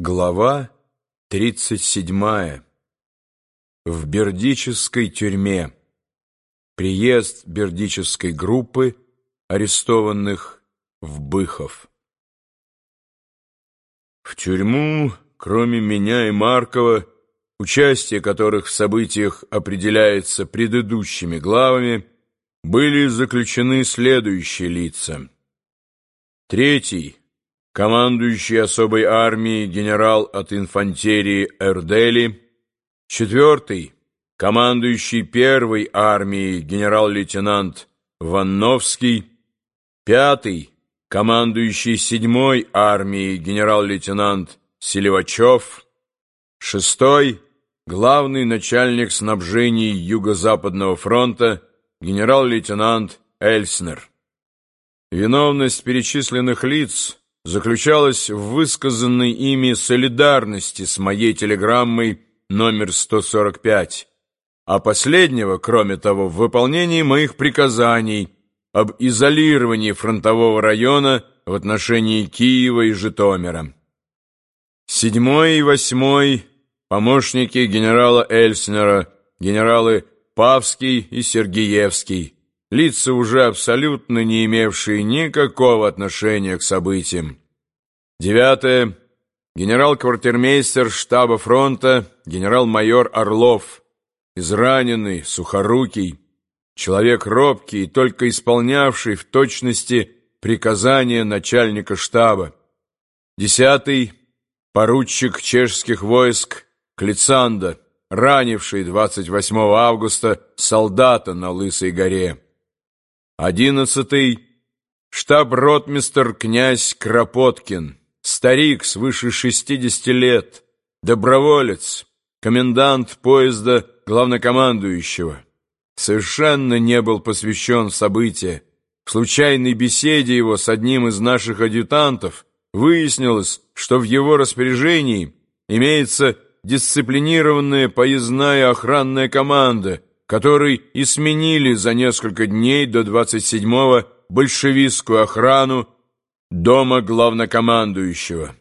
Глава 37. В Бердической тюрьме. Приезд Бердической группы арестованных в Быхов. В тюрьму, кроме меня и Маркова, участие которых в событиях определяется предыдущими главами, были заключены следующие лица. Третий командующий особой армией генерал от инфантерии Эрдели, четвертый, командующий первой армией генерал-лейтенант Ванновский, пятый, командующий седьмой армией генерал-лейтенант Селивачев, шестой, главный начальник снабжений Юго-Западного фронта генерал-лейтенант Эльснер. Виновность перечисленных лиц заключалась в высказанной ими солидарности с моей телеграммой номер 145, а последнего, кроме того, в выполнении моих приказаний об изолировании фронтового района в отношении Киева и Житомира. Седьмой и восьмой – помощники генерала Эльснера, генералы Павский и Сергеевский – лица, уже абсолютно не имевшие никакого отношения к событиям. Девятое. Генерал-квартирмейстер штаба фронта, генерал-майор Орлов, израненный, сухорукий, человек робкий и только исполнявший в точности приказания начальника штаба. Десятый. Поручик чешских войск Клицанда, ранивший 28 августа солдата на Лысой горе. Одиннадцатый. Штаб-ротмистер князь Кропоткин, старик свыше шестидесяти лет, доброволец, комендант поезда главнокомандующего. Совершенно не был посвящен в события. В случайной беседе его с одним из наших адъютантов выяснилось, что в его распоряжении имеется дисциплинированная поездная охранная команда – который и сменили за несколько дней до 27-го большевистскую охрану дома главнокомандующего.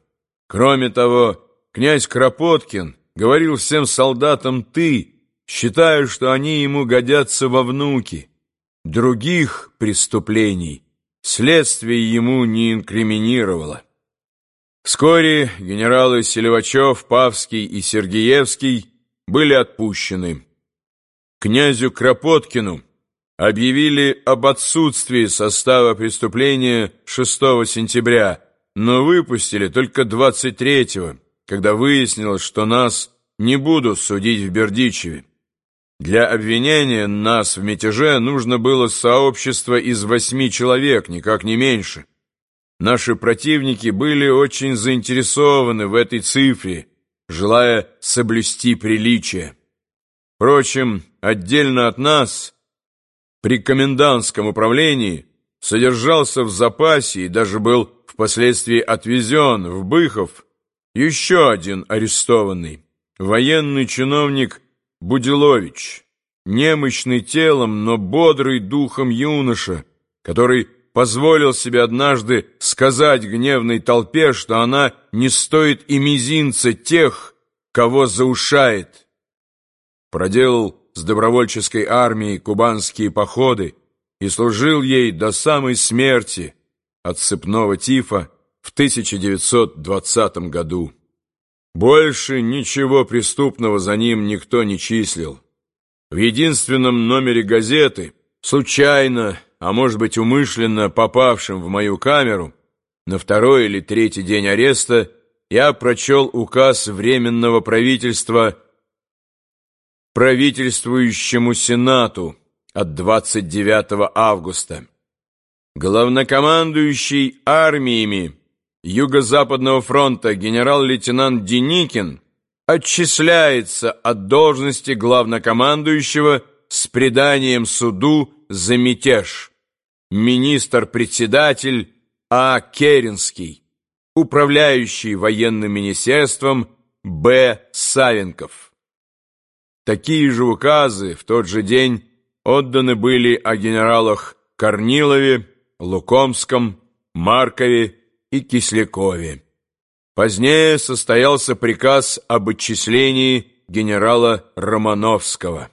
Кроме того, князь Кропоткин говорил всем солдатам «ты», считая, что они ему годятся во внуки. Других преступлений следствие ему не инкриминировало. Вскоре генералы Селивачев, Павский и Сергеевский были отпущены князю Кропоткину объявили об отсутствии состава преступления 6 сентября, но выпустили только 23-го, когда выяснилось, что нас не будут судить в Бердичеве. Для обвинения нас в мятеже нужно было сообщество из восьми человек, никак не меньше. Наши противники были очень заинтересованы в этой цифре, желая соблюсти приличие. Впрочем, отдельно от нас, при комендантском управлении, содержался в запасе и даже был впоследствии отвезен в Быхов еще один арестованный, военный чиновник Будилович, немощный телом, но бодрый духом юноша, который позволил себе однажды сказать гневной толпе, что она не стоит и мизинца тех, кого заушает проделал с добровольческой армией кубанские походы и служил ей до самой смерти от сыпного тифа в 1920 году. Больше ничего преступного за ним никто не числил. В единственном номере газеты, случайно, а может быть умышленно попавшем в мою камеру, на второй или третий день ареста я прочел указ Временного правительства правительствующему Сенату от 29 августа. Главнокомандующий армиями Юго-Западного фронта генерал-лейтенант Деникин отчисляется от должности главнокомандующего с преданием суду за мятеж. Министр-председатель А. Керенский, управляющий военным министерством Б. Савенков. Такие же указы в тот же день отданы были о генералах Корнилове, Лукомском, Маркове и Кислякове. Позднее состоялся приказ об отчислении генерала Романовского.